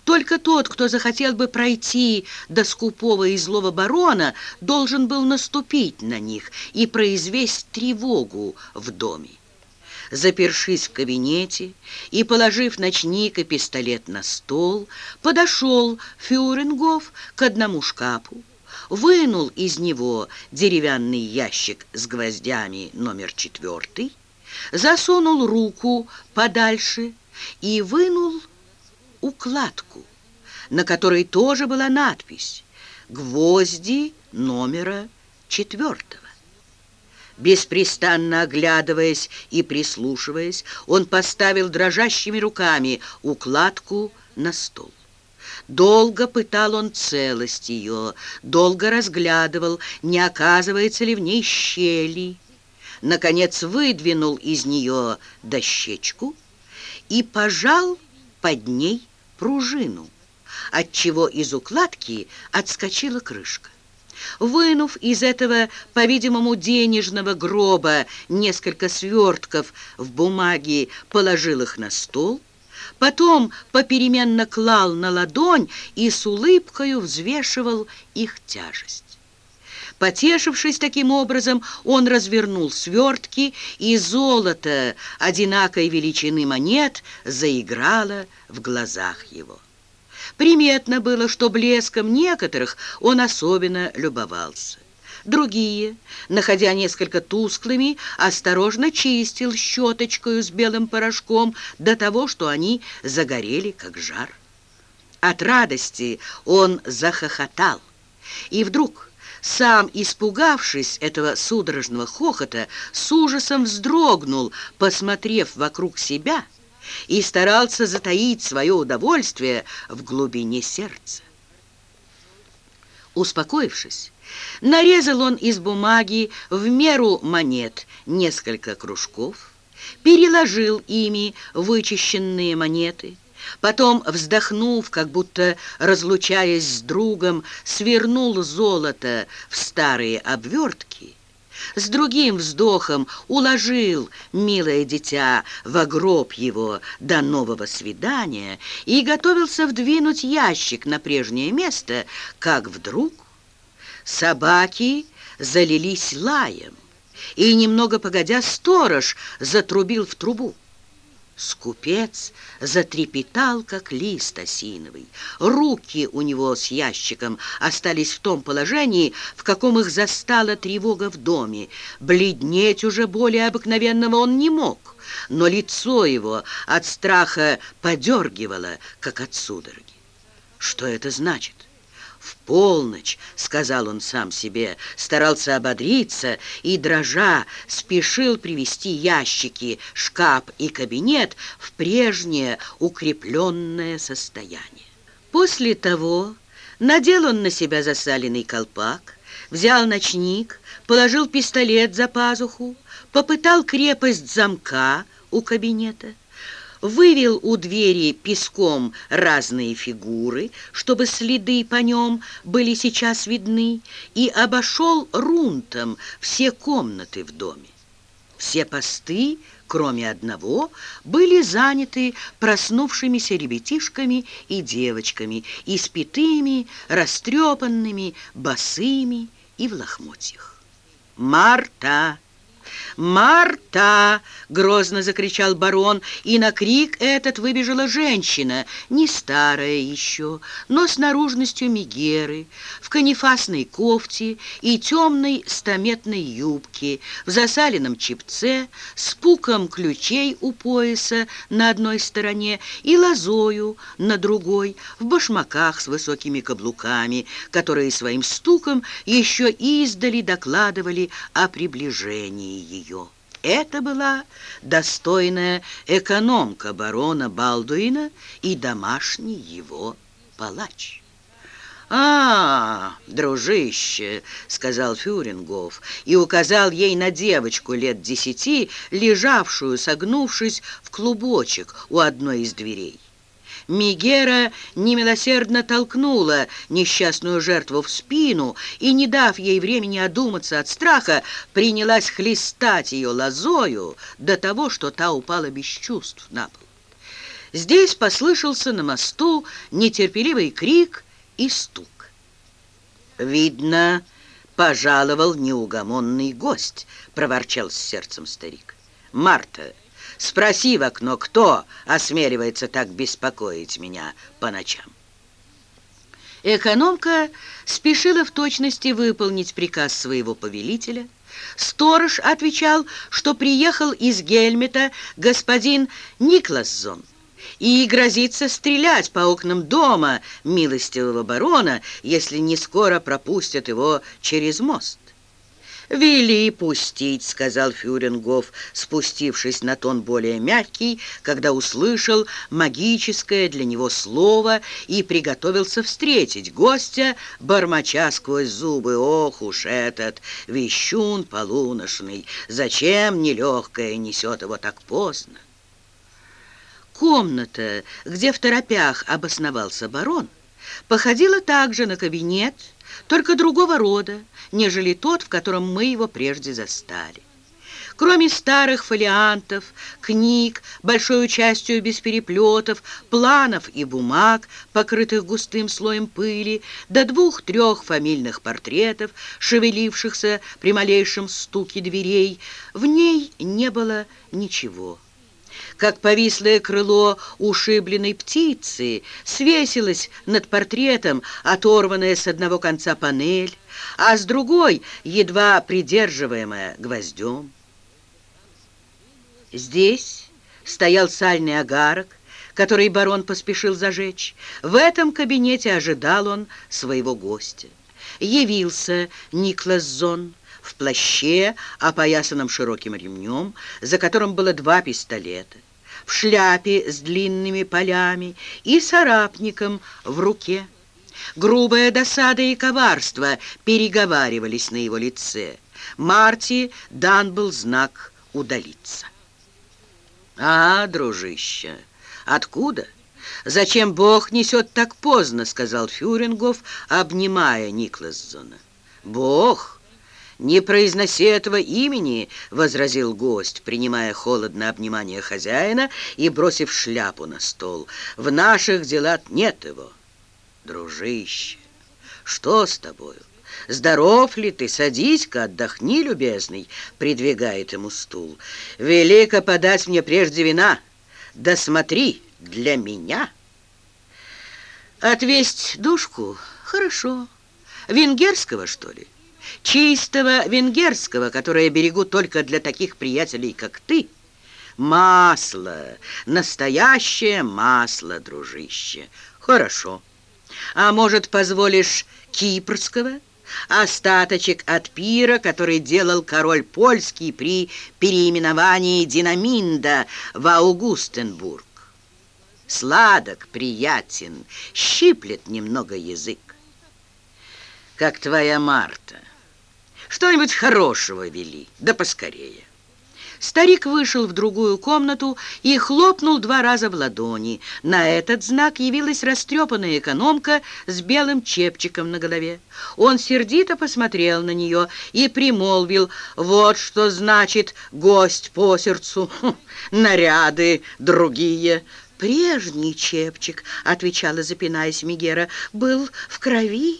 Только тот, кто захотел бы пройти до скупого и злого барона, должен был наступить на них и произвести тревогу в доме запершись в кабинете и, положив ночник и пистолет на стол, подошел Фюрингов к одному шкафу, вынул из него деревянный ящик с гвоздями номер четвертый, засунул руку подальше и вынул укладку, на которой тоже была надпись «Гвозди номера четвертого». Беспрестанно оглядываясь и прислушиваясь, он поставил дрожащими руками укладку на стол. Долго пытал он целость ее, долго разглядывал, не оказывается ли в ней щели. Наконец выдвинул из нее дощечку и пожал под ней пружину, отчего из укладки отскочила крышка. Вынув из этого, по-видимому, денежного гроба несколько свертков в бумаге, положил их на стол, потом попеременно клал на ладонь и с улыбкою взвешивал их тяжесть. Потешившись таким образом, он развернул свертки, и золото одинакой величины монет заиграло в глазах его. Приметно было, что блеском некоторых он особенно любовался. Другие, находя несколько тусклыми, осторожно чистил щеточкою с белым порошком до того, что они загорели, как жар. От радости он захохотал, и вдруг, сам испугавшись этого судорожного хохота, с ужасом вздрогнул, посмотрев вокруг себя — и старался затаить свое удовольствие в глубине сердца. Успокоившись, нарезал он из бумаги в меру монет несколько кружков, переложил ими вычищенные монеты, Потом, вздохнув, как будто разлучаясь с другом, свернул золото в старые обвертки с другим вздохом уложил милое дитя в гроб его до нового свидания и готовился вдвинуть ящик на прежнее место, как вдруг собаки залились лаем, и немного погодя сторож затрубил в трубу. Скупец затрепетал, как лист осиновый. Руки у него с ящиком остались в том положении, в каком их застала тревога в доме. Бледнеть уже более обыкновенного он не мог, но лицо его от страха подергивало, как от судороги. Что это значит? В полночь, сказал он сам себе, старался ободриться и, дрожа, спешил привести ящики, шкаф и кабинет в прежнее укрепленное состояние. После того надел он на себя засаленный колпак, взял ночник, положил пистолет за пазуху, попытал крепость замка у кабинета, вывел у двери песком разные фигуры, чтобы следы по нем были сейчас видны, и обошел рунтом все комнаты в доме. Все посты, кроме одного, были заняты проснувшимися ребятишками и девочками, испитыми, растрепанными, босыми и в лохмотьях. «Марта!» «Марта!» — грозно закричал барон, и на крик этот выбежала женщина, не старая еще, но с наружностью мигеры, в канифасной кофте и темной стометной юбке, в засаленном чепце, с пуком ключей у пояса на одной стороне и лозою на другой, в башмаках с высокими каблуками, которые своим стуком еще издали докладывали о приближении ее. Это была достойная экономка барона Балдуина и домашний его палач. «А, дружище!» — сказал Фюрингов и указал ей на девочку лет десяти, лежавшую, согнувшись в клубочек у одной из дверей. Мигера немилосердно толкнула несчастную жертву в спину и, не дав ей времени одуматься от страха, принялась хлестать ее лозою до того, что та упала без чувств на пол. Здесь послышался на мосту нетерпеливый крик и стук. «Видно, пожаловал неугомонный гость», — проворчал с сердцем старик. «Марта!» Спроси в окно, кто осмеливается так беспокоить меня по ночам. Экономка спешила в точности выполнить приказ своего повелителя. Сторож отвечал, что приехал из Гельмета господин Никлассон и грозится стрелять по окнам дома милостивого барона, если не скоро пропустят его через мост. «Вели пустить», — сказал Фюрингов, спустившись на тон более мягкий, когда услышал магическое для него слово и приготовился встретить гостя, бормоча сквозь зубы. «Ох уж этот вещун полуношный! Зачем нелегкое несет его так поздно?» Комната, где в торопях обосновался барон, походила также на кабинет, только другого рода, нежели тот, в котором мы его прежде застали. Кроме старых фолиантов, книг, большой частью без переплетов, планов и бумаг, покрытых густым слоем пыли, до двух-трех фамильных портретов, шевелившихся при малейшем стуке дверей, в ней не было ничего как повислое крыло ушибленной птицы, свесилось над портретом, оторванная с одного конца панель, а с другой едва придерживаемая гвоздем. Здесь стоял сальный агарок, который барон поспешил зажечь. В этом кабинете ожидал он своего гостя. Явился Никлас Зон, в плаще, опоясанном широким ремнем, за которым было два пистолета, в шляпе с длинными полями и с в руке. Грубая досада и коварство переговаривались на его лице. Марти дан был знак удалиться. «А, дружище, откуда? Зачем Бог несет так поздно?» — сказал Фюрингов, обнимая Никласзона. «Бог!» «Не произноси этого имени», — возразил гость, принимая холодно обнимание хозяина и бросив шляпу на стол. «В наших делах нет его». «Дружище, что с тобою? Здоров ли ты? Садись-ка, отдохни, любезный», — придвигает ему стул. «Велико подать мне прежде вина. Да смотри, для меня». «Отвесть душку? Хорошо. Венгерского, что ли?» чистого венгерского, которое берегу только для таких приятелей, как ты. Масло, настоящее масло, дружище. Хорошо. А может, позволишь кипрского? Остаточек от пира, который делал король польский при переименовании Динаминда в Аугустенбург. Сладок, приятен, щиплет немного язык. Как твоя Марта. Что-нибудь хорошего вели, да поскорее. Старик вышел в другую комнату и хлопнул два раза в ладони. На этот знак явилась растрепанная экономка с белым чепчиком на голове. Он сердито посмотрел на нее и примолвил, «Вот что значит гость по сердцу, хм, наряды другие». «Прежний чепчик», — отвечала, запинаясь Мигера, — «был в крови».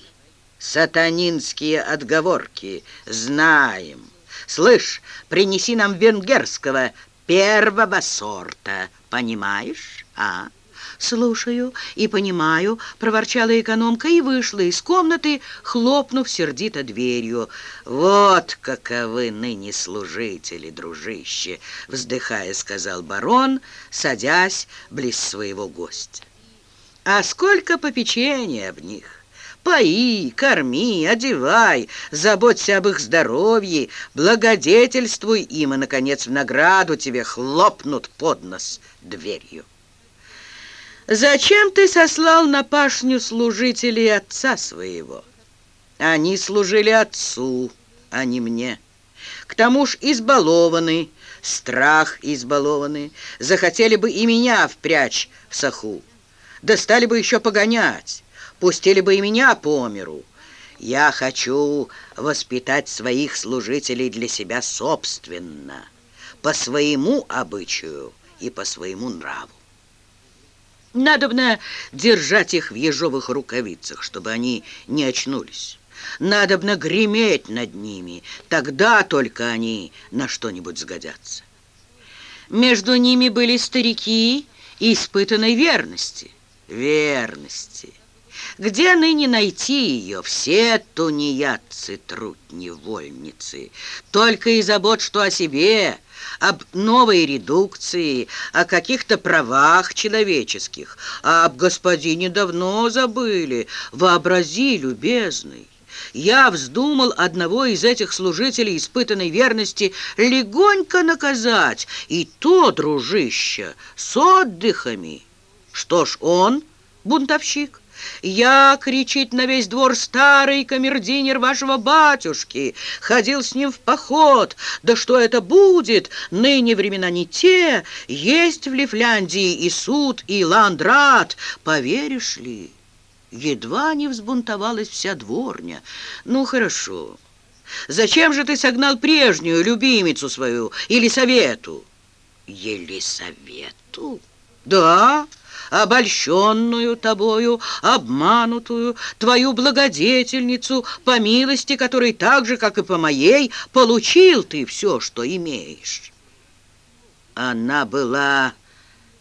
«Сатанинские отговорки знаем». Слышь, принеси нам венгерского первого сорта, понимаешь, а?» «Слушаю и понимаю», — проворчала экономка и вышла из комнаты, хлопнув сердито дверью. «Вот каковы ныне служители, дружище!» — вздыхая, сказал барон, садясь близ своего гостя. «А сколько попечения об них!» Пои, корми, одевай, заботься об их здоровье, благодетельствуй им, и, наконец, в награду тебе хлопнут под нос дверью. Зачем ты сослал на пашню служителей отца своего? Они служили отцу, а не мне. К тому ж избалованы, страх избалованы, захотели бы и меня впрячь в саху, да стали бы еще погонять пустили бы и меня по миру. Я хочу воспитать своих служителей для себя собственно, по своему обычаю и по своему нраву. Надобно держать их в ежовых рукавицах, чтобы они не очнулись. Надобно греметь над ними, тогда только они на что-нибудь сгодятся. Между ними были старики испытанной верности. Верности. Где ныне найти ее? Все тунеядцы, трудневольницы. Только и забот, что о себе, об новой редукции, о каких-то правах человеческих, а об господине давно забыли. Вообрази, любезный. Я вздумал одного из этих служителей испытанной верности легонько наказать, и то, дружище, с отдыхами. Что ж, он бунтовщик. «Я, — кричит на весь двор, — старый камердинер вашего батюшки, ходил с ним в поход. Да что это будет? Ныне времена не те, есть в Лифляндии и суд, и ландрат, поверишь ли?» Едва не взбунтовалась вся дворня. «Ну, хорошо. Зачем же ты согнал прежнюю любимицу свою, Елисавету?» «Елисавету?» «Да» обольщенную тобою, обманутую, твою благодетельницу, по милости которой так же, как и по моей, получил ты все, что имеешь. Она была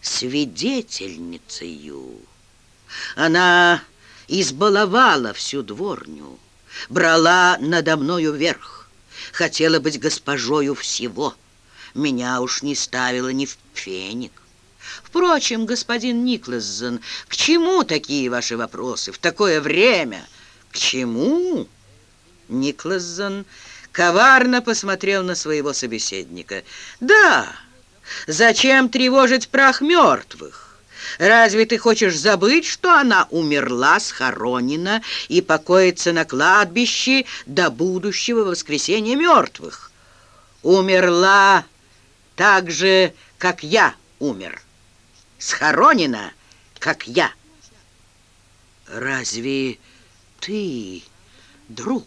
свидетельницею. Она избаловала всю дворню, брала надо мною верх, хотела быть госпожою всего. Меня уж не ставила ни в феник. Впрочем, господин Никлассон, к чему такие ваши вопросы в такое время? К чему? Никлассон коварно посмотрел на своего собеседника. Да, зачем тревожить прах мертвых? Разве ты хочешь забыть, что она умерла, схоронена и покоится на кладбище до будущего воскресения мертвых? Умерла так же, как я умер схоронена, как я. Разве ты, друг,